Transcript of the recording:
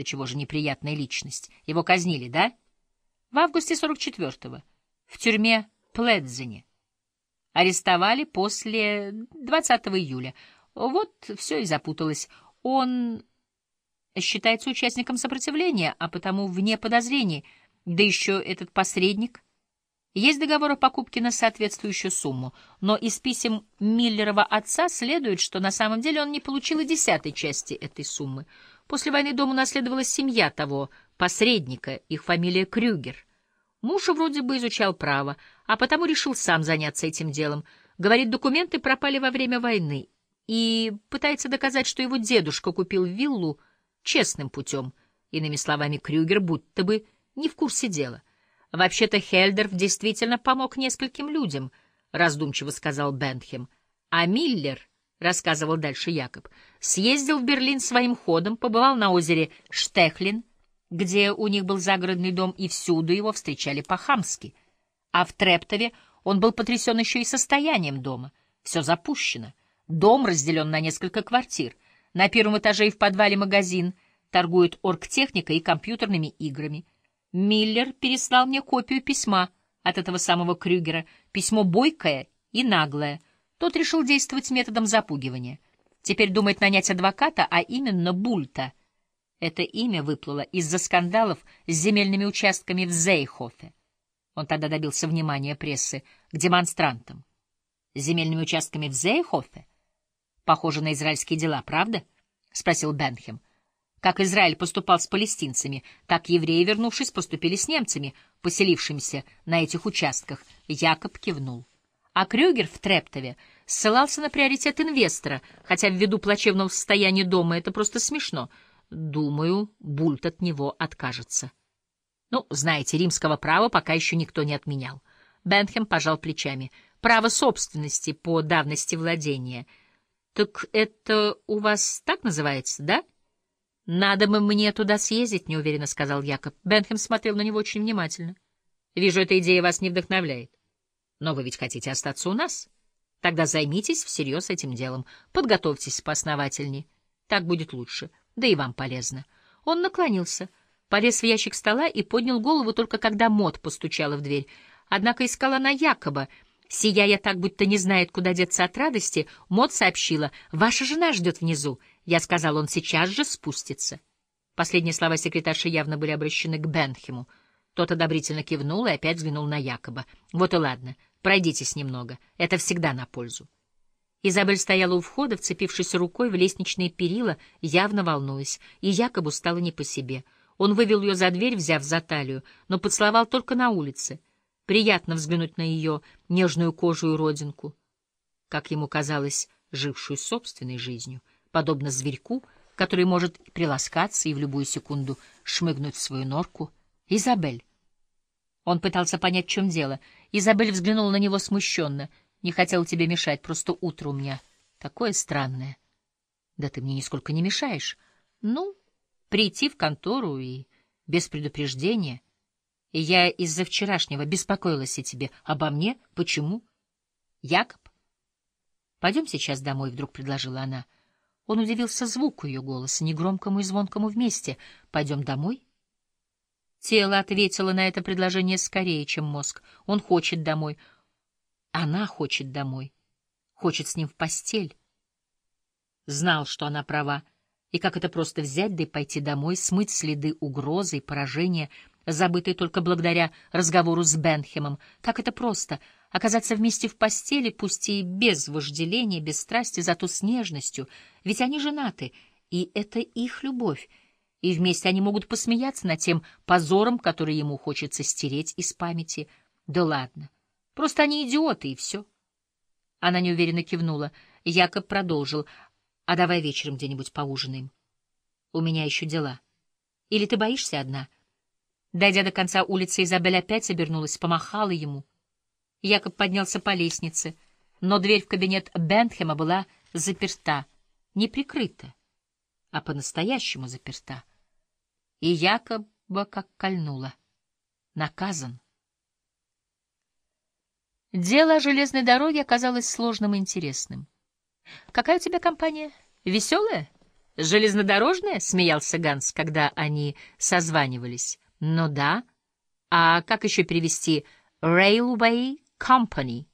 Да чего же неприятная личность. Его казнили, да? В августе 44-го. В тюрьме Пледзене. Арестовали после 20 июля. Вот все и запуталось. Он считается участником сопротивления, а потому вне подозрений. Да еще этот посредник. Есть договор о покупке на соответствующую сумму, но из писем Миллерова отца следует, что на самом деле он не получил и десятой части этой суммы. После войны дом унаследовала семья того посредника, их фамилия Крюгер. Муж вроде бы изучал право, а потому решил сам заняться этим делом. Говорит, документы пропали во время войны и пытается доказать, что его дедушка купил виллу честным путем. Иными словами, Крюгер будто бы не в курсе дела. Вообще-то Хельдерф действительно помог нескольким людям, раздумчиво сказал Бентхем. А Миллер, рассказывал дальше Якоб, съездил в Берлин своим ходом, побывал на озере Штехлин, где у них был загородный дом, и всюду его встречали по-хамски. А в Трептове он был потрясен еще и состоянием дома. Все запущено. Дом разделен на несколько квартир. На первом этаже и в подвале магазин, торгует оргтехникой и компьютерными играми. Миллер переслал мне копию письма от этого самого Крюгера, письмо бойкое и наглое. Тот решил действовать методом запугивания. Теперь думает нанять адвоката, а именно Бульта. Это имя выплыло из-за скандалов с земельными участками в Зейхофе. Он тогда добился внимания прессы к демонстрантам. Земельными участками в Зейхофе? Похоже на израильские дела, правда? — спросил Бенхем. Как Израиль поступал с палестинцами, так евреи, вернувшись, поступили с немцами, поселившимися на этих участках. Якоб кивнул. А Крюгер в Трептове ссылался на приоритет инвестора, хотя ввиду плачевного состояния дома это просто смешно. Думаю, Бульт от него откажется. Ну, знаете, римского права пока еще никто не отменял. Бенхем пожал плечами. Право собственности по давности владения — так это у вас так называется, да? Надо бы мне туда съездить, неуверенно сказал Якоб. Бенхем смотрел на него очень внимательно. Вижу, эта идея вас не вдохновляет. Но вы ведь хотите остаться у нас? Тогда займитесь всерьез этим делом. Подготовьтесь поосновательнее. Так будет лучше. Да и вам полезно. Он наклонился, полез в ящик стола и поднял голову только когда Мот постучала в дверь. Однако искала на Якоба — Сияя так, будто не знает, куда деться от радости, Мот сообщила, «Ваша жена ждет внизу». Я сказал, он сейчас же спустится. Последние слова секретарши явно были обращены к Бенхему. Тот одобрительно кивнул и опять взглянул на Якоба. «Вот и ладно, пройдитесь немного, это всегда на пользу». Изабель стояла у входа, вцепившись рукой в лестничные перила, явно волнуясь, и Якобу стало не по себе. Он вывел ее за дверь, взяв за талию, но поцеловал только на улице — Приятно взглянуть на ее нежную кожу и родинку, как ему казалось, жившую собственной жизнью, подобно зверьку, который может приласкаться и в любую секунду шмыгнуть в свою норку. «Изабель!» Он пытался понять, в чем дело. Изабель взглянула на него смущенно. «Не хотел тебе мешать, просто утро у меня такое странное». «Да ты мне нисколько не мешаешь. Ну, прийти в контору и без предупреждения...» Я из-за вчерашнего беспокоилась о тебе. Обо мне? Почему? Якоб? Пойдем сейчас домой, — вдруг предложила она. Он удивился звуку ее голоса, негромкому и звонкому вместе. Пойдем домой? Тело ответило на это предложение скорее, чем мозг. Он хочет домой. Она хочет домой. Хочет с ним в постель. Знал, что она права. И как это просто взять, да и пойти домой, смыть следы угрозы и поражения — забытый только благодаря разговору с Бенхемом. Как это просто — оказаться вместе в постели, пусть и без вожделения, без страсти, зато с нежностью. Ведь они женаты, и это их любовь. И вместе они могут посмеяться над тем позором, который ему хочется стереть из памяти. Да ладно, просто они идиоты, и все. Она неуверенно кивнула. Якоб продолжил. «А давай вечером где-нибудь поужинаем. У меня еще дела. Или ты боишься одна?» Дойдя до конца улицы, Изабель опять обернулась, помахала ему. Якоб поднялся по лестнице, но дверь в кабинет Бентхема была заперта, не прикрыта, а по-настоящему заперта. И Якоба как кольнула. Наказан. Дело о железной дороге оказалось сложным и интересным. — Какая у тебя компания? Веселая? — «Железнодорожная?» — смеялся Ганс, когда они созванивались. «Ну да. А как еще перевести «Railway Company»?»